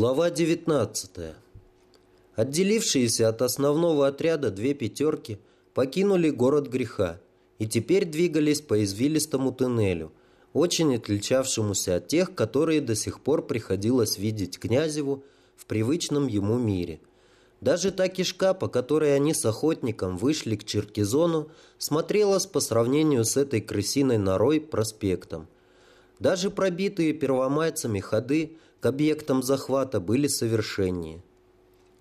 Глава 19. Отделившиеся от основного отряда две пятерки покинули город греха и теперь двигались по извилистому туннелю, очень отличавшемуся от тех, которые до сих пор приходилось видеть Князеву в привычном ему мире. Даже та кишка, по которой они с охотником вышли к Черкизону, смотрелась по сравнению с этой крысиной норой проспектом. Даже пробитые первомайцами ходы – к объектам захвата были совершеннее.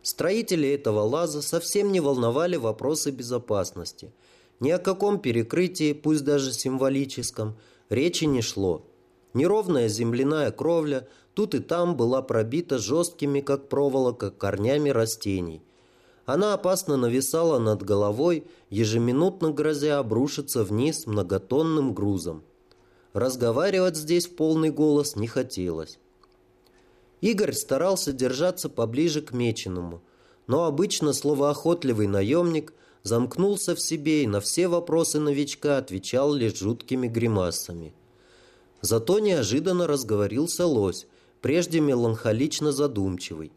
Строители этого лаза совсем не волновали вопросы безопасности. Ни о каком перекрытии, пусть даже символическом, речи не шло. Неровная земляная кровля тут и там была пробита жесткими, как проволока, корнями растений. Она опасно нависала над головой, ежеминутно грозя обрушиться вниз многотонным грузом. Разговаривать здесь в полный голос не хотелось. Игорь старался держаться поближе к Меченому, но обычно словоохотливый наемник замкнулся в себе и на все вопросы новичка отвечал лишь жуткими гримасами. Зато неожиданно разговорился лось, прежде меланхолично задумчивый.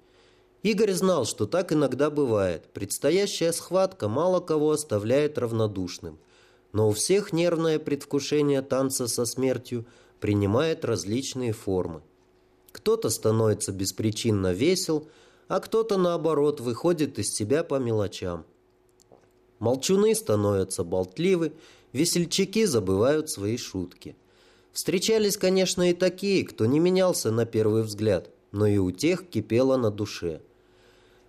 Игорь знал, что так иногда бывает. Предстоящая схватка мало кого оставляет равнодушным. Но у всех нервное предвкушение танца со смертью принимает различные формы. Кто-то становится беспричинно весел, а кто-то, наоборот, выходит из себя по мелочам. Молчуны становятся болтливы, весельчаки забывают свои шутки. Встречались, конечно, и такие, кто не менялся на первый взгляд, но и у тех кипело на душе.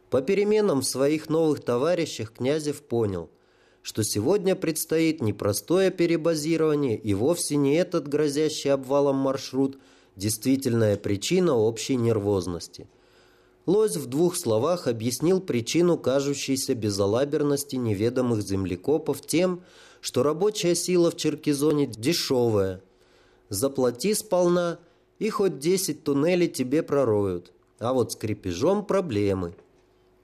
По переменам в своих новых товарищах Князев понял, что сегодня предстоит непростое перебазирование и вовсе не этот грозящий обвалом маршрут – действительная причина общей нервозности. Лось в двух словах объяснил причину кажущейся безалаберности неведомых землекопов тем, что рабочая сила в Черкизоне дешевая. Заплати сполна, и хоть 10 туннелей тебе пророют, а вот с крепежом проблемы.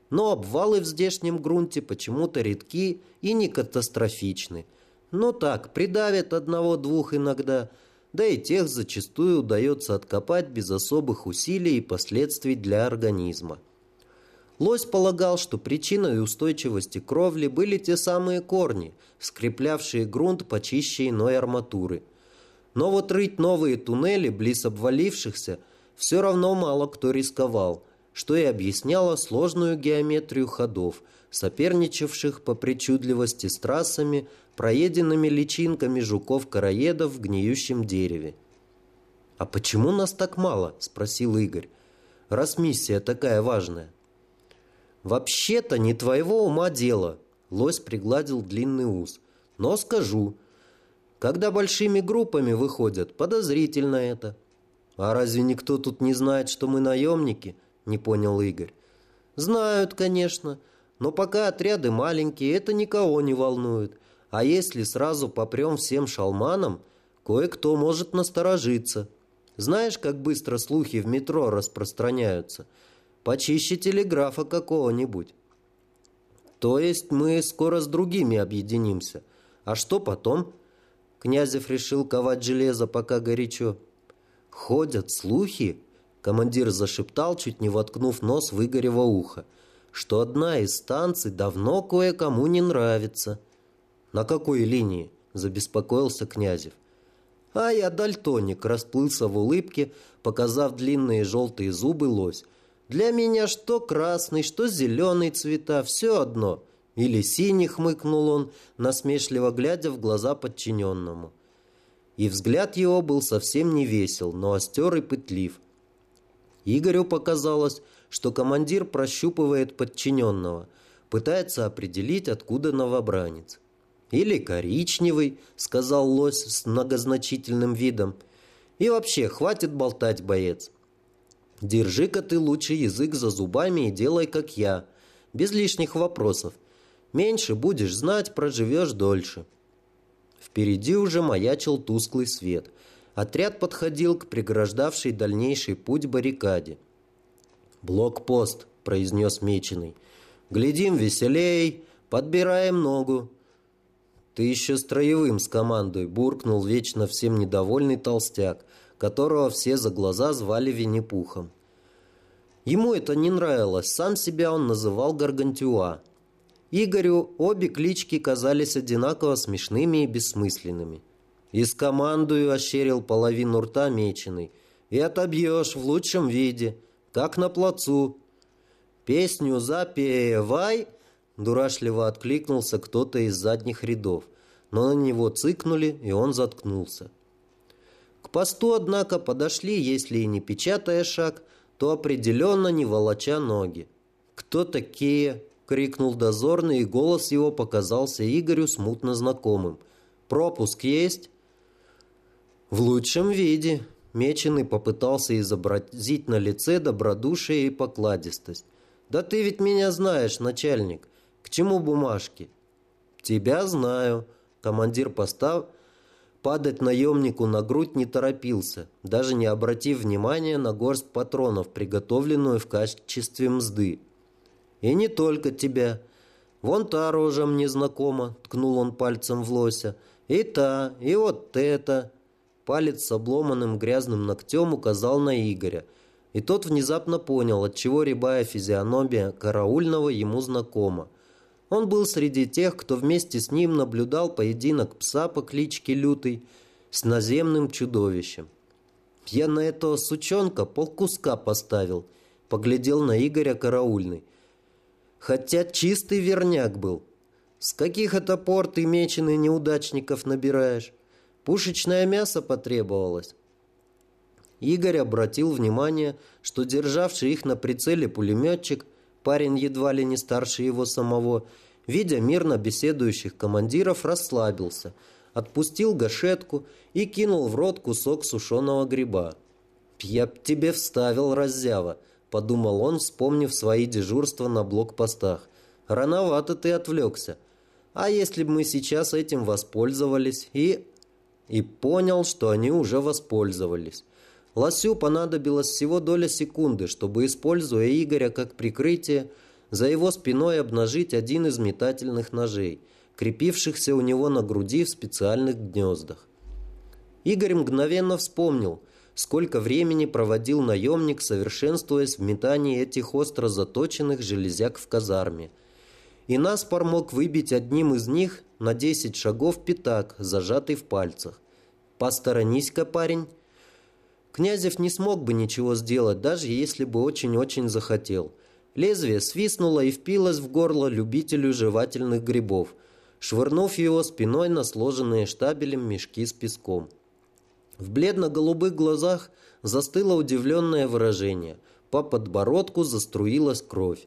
Но обвалы в здешнем грунте почему-то редки и не катастрофичны. Но так, придавят одного-двух иногда – да и тех зачастую удается откопать без особых усилий и последствий для организма. Лось полагал, что причиной устойчивости кровли были те самые корни, скреплявшие грунт почище иной арматуры. Но вот рыть новые туннели близ обвалившихся все равно мало кто рисковал, что и объясняло сложную геометрию ходов, соперничавших по причудливости с трассами, проеденными личинками жуков-короедов в гниющем дереве. «А почему нас так мало?» – спросил Игорь. «Раз миссия такая важная». «Вообще-то не твоего ума дело», – лось пригладил длинный ус. «Но скажу, когда большими группами выходят, подозрительно это». «А разве никто тут не знает, что мы наемники?» – не понял Игорь. «Знают, конечно, но пока отряды маленькие, это никого не волнует. А если сразу попрем всем шалманам, кое-кто может насторожиться. Знаешь, как быстро слухи в метро распространяются? Почище телеграфа какого-нибудь. То есть мы скоро с другими объединимся. А что потом? Князев решил ковать железо, пока горячо. Ходят слухи, командир зашептал, чуть не воткнув нос в Игорево ухо, что одна из станций давно кое-кому не нравится – «На какой линии?» – забеспокоился Князев. А я дальтоник, расплылся в улыбке, показав длинные желтые зубы лось. Для меня что красный, что зеленый цвета, все одно. Или синий, хмыкнул он, насмешливо глядя в глаза подчиненному. И взгляд его был совсем не весел, но остер и пытлив. Игорю показалось, что командир прощупывает подчиненного, пытается определить, откуда новобранец. «Или коричневый», — сказал лось с многозначительным видом. «И вообще, хватит болтать, боец. Держи-ка ты лучше язык за зубами и делай, как я, без лишних вопросов. Меньше будешь знать, проживешь дольше». Впереди уже маячил тусклый свет. Отряд подходил к преграждавшей дальнейший путь баррикаде. «Блокпост», — произнес Меченый. «Глядим веселей, подбираем ногу, «Ты еще строевым с командой», – буркнул вечно всем недовольный толстяк, которого все за глаза звали Винни-Пухом. Ему это не нравилось, сам себя он называл Гаргантюа. Игорю обе клички казались одинаково смешными и бессмысленными. «Из командую ощерил половину рта меченый. И отобьешь в лучшем виде, как на плацу». «Песню запевай!» Дурашливо откликнулся кто-то из задних рядов, но на него цыкнули, и он заткнулся. К посту, однако, подошли, если и не печатая шаг, то определенно не волоча ноги. «Кто такие?» — крикнул дозорный, и голос его показался Игорю смутно знакомым. «Пропуск есть?» «В лучшем виде», — Меченый попытался изобразить на лице добродушие и покладистость. «Да ты ведь меня знаешь, начальник. К чему бумажки?» «Тебя знаю», — командир поста Падать наемнику на грудь не торопился, даже не обратив внимания на горсть патронов, приготовленную в качестве мзды. «И не только тебя. Вон та рожа мне знакома», — ткнул он пальцем в лося. «И та, и вот это». Палец с обломанным грязным ногтем указал на Игоря, и тот внезапно понял, отчего рябая физиономия караульного ему знакома. Он был среди тех, кто вместе с ним наблюдал поединок пса по кличке Лютый с наземным чудовищем. Я на этого сучонка полкуска поставил, поглядел на Игоря караульный. Хотя чистый верняк был. С каких это пор ты меченый неудачников набираешь? Пушечное мясо потребовалось. Игорь обратил внимание, что державший их на прицеле пулеметчик – Парень едва ли не старше его самого, видя мирно беседующих командиров, расслабился, отпустил гашетку и кинул в рот кусок сушеного гриба. «Я б тебе вставил, раззява», — подумал он, вспомнив свои дежурства на блокпостах. «Рановато ты отвлекся. А если бы мы сейчас этим воспользовались и...» И понял, что они уже воспользовались. Лосю понадобилось всего доля секунды, чтобы, используя Игоря как прикрытие, за его спиной обнажить один из метательных ножей, крепившихся у него на груди в специальных гнездах. Игорь мгновенно вспомнил, сколько времени проводил наемник, совершенствуясь в метании этих остро заточенных железяк в казарме. И наспор мог выбить одним из них на 10 шагов пятак, зажатый в пальцах. «Посторонись-ка, парень!» Князев не смог бы ничего сделать, даже если бы очень-очень захотел. Лезвие свистнуло и впилось в горло любителю жевательных грибов, швырнув его спиной на сложенные штабелем мешки с песком. В бледно-голубых глазах застыло удивленное выражение. По подбородку заструилась кровь.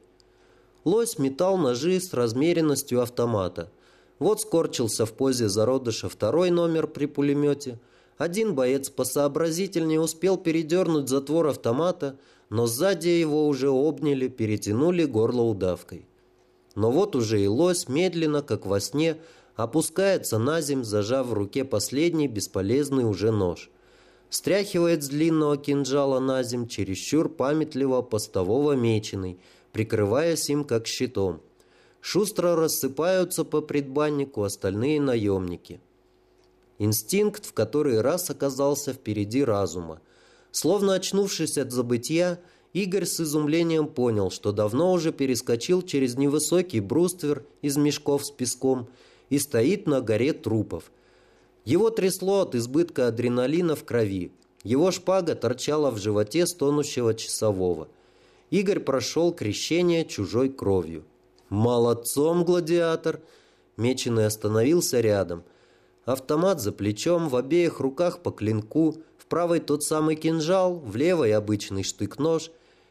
Лось метал ножи с размеренностью автомата. Вот скорчился в позе зародыша второй номер при пулемете – один боец посообразительнее успел передернуть затвор автомата, но сзади его уже обняли, перетянули горло удавкой. Но вот уже и лось медленно, как во сне, опускается на земь, зажав в руке последний бесполезный уже нож. Стряхивает с длинного кинжала на земь чересчур памятливо постового меченый, прикрываясь им как щитом. Шустро рассыпаются по предбаннику остальные наемники – Инстинкт в который раз оказался впереди разума. Словно очнувшись от забытия, Игорь с изумлением понял, что давно уже перескочил через невысокий бруствер из мешков с песком и стоит на горе трупов. Его трясло от избытка адреналина в крови. Его шпага торчала в животе стонущего часового. Игорь прошел крещение чужой кровью. «Молодцом, гладиатор!» Меченый остановился рядом. Автомат за плечом, в обеих руках по клинку, в правой тот самый кинжал, в левой обычный штык-нож,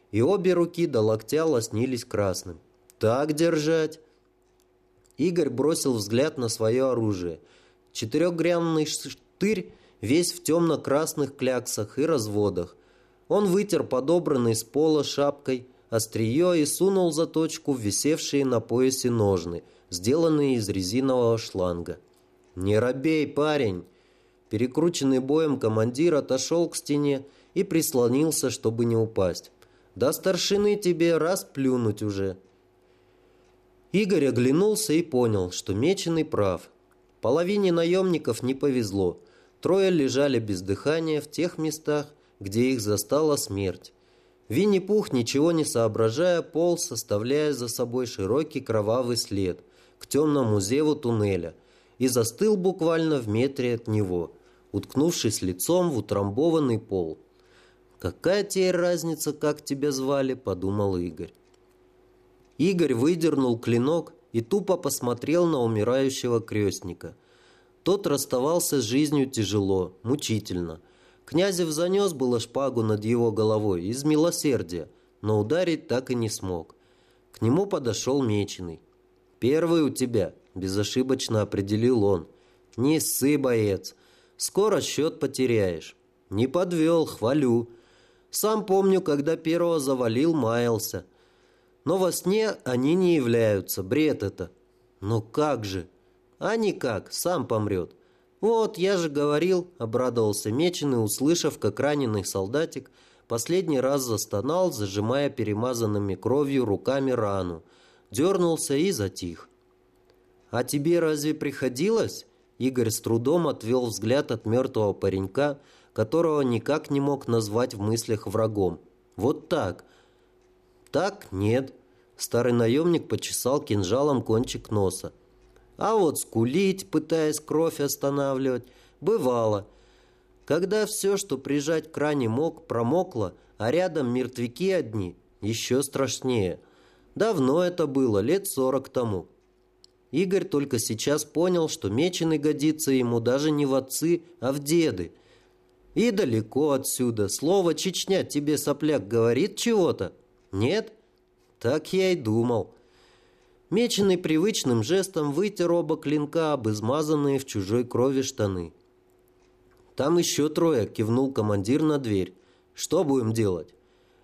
и обе руки до локтя лоснились красным. «Так держать!» Игорь бросил взгляд на свое оружие. Четырехгрянный штырь весь в темно-красных кляксах и разводах. Он вытер подобранный с пола шапкой острие и сунул заточку в висевшие на поясе ножны, сделанные из резинового шланга. «Не робей, парень!» Перекрученный боем командир отошел к стене и прислонился, чтобы не упасть. «Да старшины тебе раз плюнуть уже!» Игорь оглянулся и понял, что Меченый прав. Половине наемников не повезло. Трое лежали без дыхания в тех местах, где их застала смерть. Винни-Пух, ничего не соображая, полз, составляя за собой широкий кровавый след к темному зеву туннеля и застыл буквально в метре от него, уткнувшись лицом в утрамбованный пол. «Какая теперь разница, как тебя звали?» – подумал Игорь. Игорь выдернул клинок и тупо посмотрел на умирающего крестника. Тот расставался с жизнью тяжело, мучительно – Князев занес было шпагу над его головой из милосердия, но ударить так и не смог. К нему подошел Меченый. «Первый у тебя», – безошибочно определил он. «Не ссы, боец. Скоро счет потеряешь». «Не подвел, хвалю. Сам помню, когда первого завалил, маялся. Но во сне они не являются, бред это». «Ну как же?» «А никак, сам помрет. «Вот, я же говорил», — обрадовался Меченый, услышав, как раненый солдатик последний раз застонал, зажимая перемазанными кровью руками рану. Дернулся и затих. «А тебе разве приходилось?» Игорь с трудом отвел взгляд от мертвого паренька, которого никак не мог назвать в мыслях врагом. «Вот так». «Так? Нет». Старый наемник почесал кинжалом кончик носа. А вот скулить, пытаясь кровь останавливать, бывало. Когда все, что прижать к ране мог, промокло, а рядом мертвяки одни, еще страшнее. Давно это было, лет сорок тому. Игорь только сейчас понял, что меченый годится ему даже не в отцы, а в деды. И далеко отсюда. Слово «Чечня» тебе, сопляк, говорит чего-то? Нет? Так я и думал. Меченый привычным жестом вытер оба клинка об измазанные в чужой крови штаны. «Там еще трое», — кивнул командир на дверь. «Что будем делать?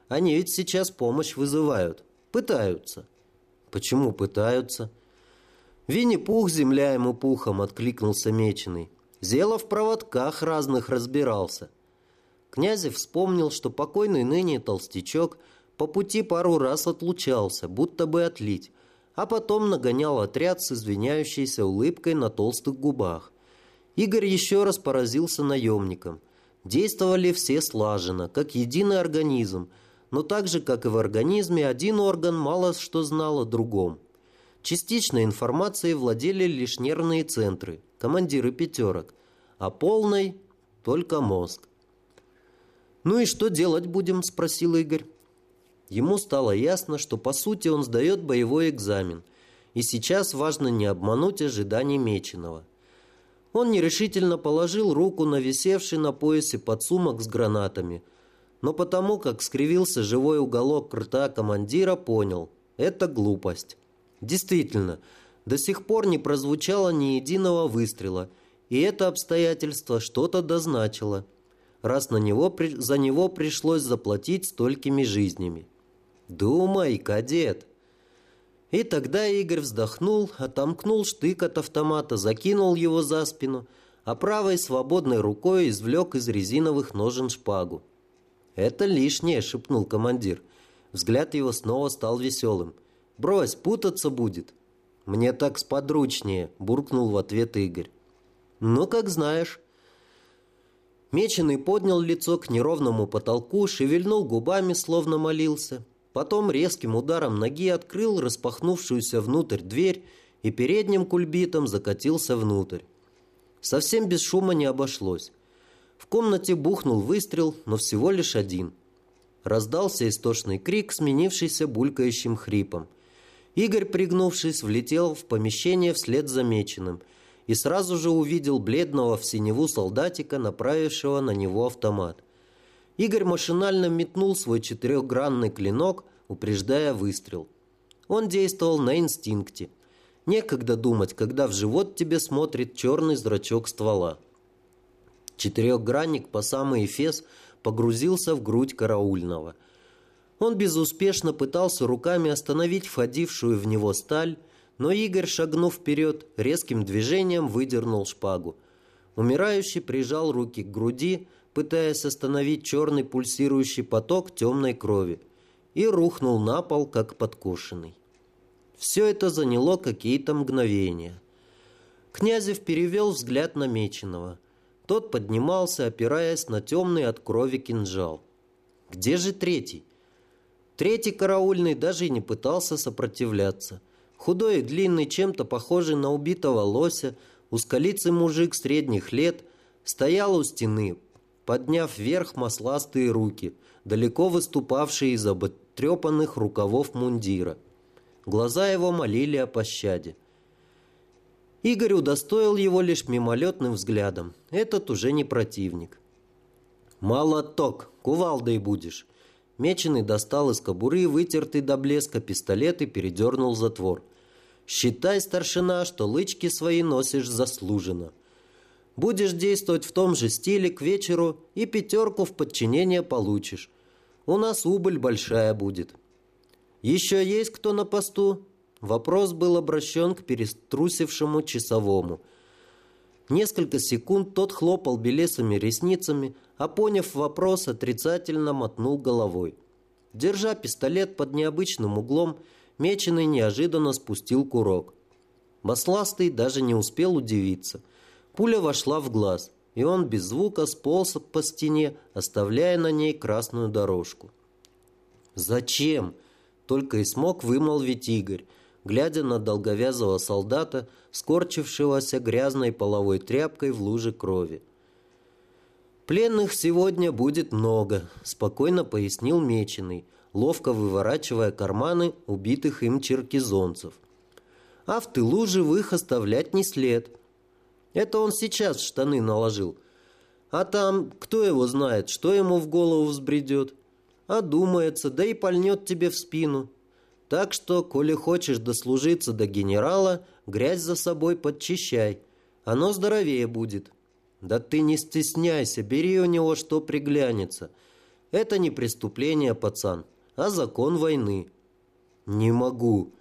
Они ведь сейчас помощь вызывают. Пытаются». «Почему пытаются?» «Винни-Пух, земля ему пухом», — откликнулся Меченый. Зело в проводках разных разбирался. Князев вспомнил, что покойный ныне толстячок по пути пару раз отлучался, будто бы отлить, а потом нагонял отряд с извиняющейся улыбкой на толстых губах. Игорь еще раз поразился наемникам. Действовали все слаженно, как единый организм, но так же, как и в организме, один орган мало что знал о другом. Частичной информацией владели лишь нервные центры, командиры пятерок, а полной – только мозг. «Ну и что делать будем?» – спросил Игорь. Ему стало ясно, что по сути он сдает боевой экзамен, и сейчас важно не обмануть ожиданий Меченого. Он нерешительно положил руку на висевший на поясе подсумок с гранатами, но потому, как скривился живой уголок рта командира, понял – это глупость. Действительно, до сих пор не прозвучало ни единого выстрела, и это обстоятельство что-то дозначило, раз на него, за него пришлось заплатить столькими жизнями. «Думай, кадет!» И тогда Игорь вздохнул, отомкнул штык от автомата, закинул его за спину, а правой свободной рукой извлек из резиновых ножен шпагу. «Это лишнее», — шепнул командир. Взгляд его снова стал веселым. «Брось, путаться будет». «Мне так сподручнее», — буркнул в ответ Игорь. «Ну, как знаешь». Меченый поднял лицо к неровному потолку, шевельнул губами, словно молился. Потом резким ударом ноги открыл распахнувшуюся внутрь дверь и передним кульбитом закатился внутрь. Совсем без шума не обошлось. В комнате бухнул выстрел, но всего лишь один. Раздался истошный крик, сменившийся булькающим хрипом. Игорь, пригнувшись, влетел в помещение вслед замеченным и сразу же увидел бледного в синеву солдатика, направившего на него автомат. Игорь машинально метнул свой четырехгранный клинок, упреждая выстрел. Он действовал на инстинкте. Некогда думать, когда в живот тебе смотрит черный зрачок ствола. Четырехгранник по самый эфес погрузился в грудь караульного. Он безуспешно пытался руками остановить входившую в него сталь, но Игорь, шагнув вперед, резким движением выдернул шпагу. Умирающий прижал руки к груди, пытаясь остановить черный пульсирующий поток темной крови, и рухнул на пол, как подкошенный. Все это заняло какие-то мгновения. Князев перевел взгляд на Меченого. Тот поднимался, опираясь на темный от крови кинжал. «Где же третий?» Третий караульный даже и не пытался сопротивляться. Худой и длинный, чем-то похожий на убитого лося, узколицый мужик средних лет, стоял у стены, подняв вверх масластые руки, далеко выступавшие из обтрепанных рукавов мундира. Глаза его молили о пощаде. Игорь удостоил его лишь мимолетным взглядом. Этот уже не противник. «Молоток! Кувалдой будешь!» Меченый достал из кобуры вытертый до блеска пистолет и передернул затвор. «Считай, старшина, что лычки свои носишь заслуженно. Будешь действовать в том же стиле к вечеру и пятерку в подчинение получишь. У нас убыль большая будет». «Еще есть кто на посту?» Вопрос был обращен к переструсившему часовому. Несколько секунд тот хлопал белесыми ресницами, а поняв вопрос, отрицательно мотнул головой. Держа пистолет под необычным углом, Меченый неожиданно спустил курок. Масластый даже не успел удивиться. Пуля вошла в глаз, и он без звука сполз по стене, оставляя на ней красную дорожку. «Зачем?» — только и смог вымолвить Игорь, глядя на долговязого солдата, скорчившегося грязной половой тряпкой в луже крови. «Пленных сегодня будет много», – спокойно пояснил Меченый, ловко выворачивая карманы убитых им черкизонцев. «А в тылу живых оставлять не след. Это он сейчас штаны наложил. А там, кто его знает, что ему в голову взбредет? Одумается, да и пальнет тебе в спину. Так что, коли хочешь дослужиться до генерала, грязь за собой подчищай. Оно здоровее будет. Да ты не стесняйся, бери у него что приглянется. Это не преступление, пацан, а закон войны. Не могу.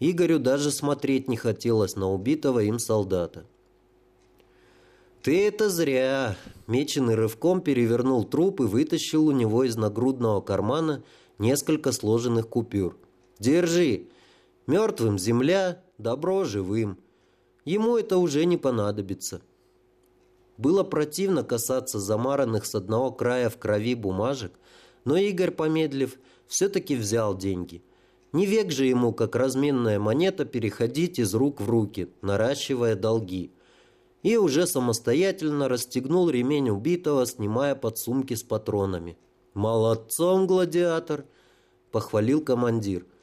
Игорю даже смотреть не хотелось на убитого им солдата. «Ты это зря!» Меченый рывком перевернул труп и вытащил у него из нагрудного кармана несколько сложенных купюр – Держи. Мертвым земля, добро живым. Ему это уже не понадобится. Было противно касаться замаранных с одного края в крови бумажек, но Игорь, помедлив, все-таки взял деньги. Не век же ему, как разменная монета, переходить из рук в руки, наращивая долги. И уже самостоятельно расстегнул ремень убитого, снимая подсумки с патронами. «Молодцом, гладиатор!» – похвалил командир –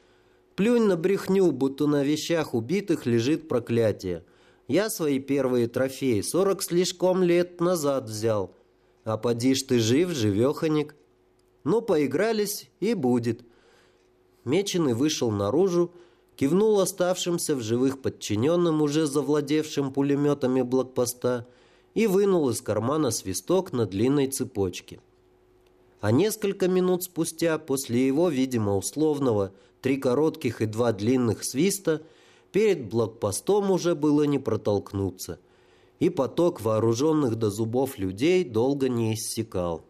Плюнь на брехню, будто на вещах убитых лежит проклятие. Я свои первые трофеи сорок слишком лет назад взял. А поди ж ты жив, живеханик. Ну, поигрались, и будет. Меченый вышел наружу, кивнул оставшимся в живых подчиненным, уже завладевшим пулеметами блокпоста, и вынул из кармана свисток на длинной цепочке. А несколько минут спустя, после его, видимо, условного три коротких и два длинных свиста, перед блокпостом уже было не протолкнуться, и поток вооруженных до зубов людей долго не иссякал.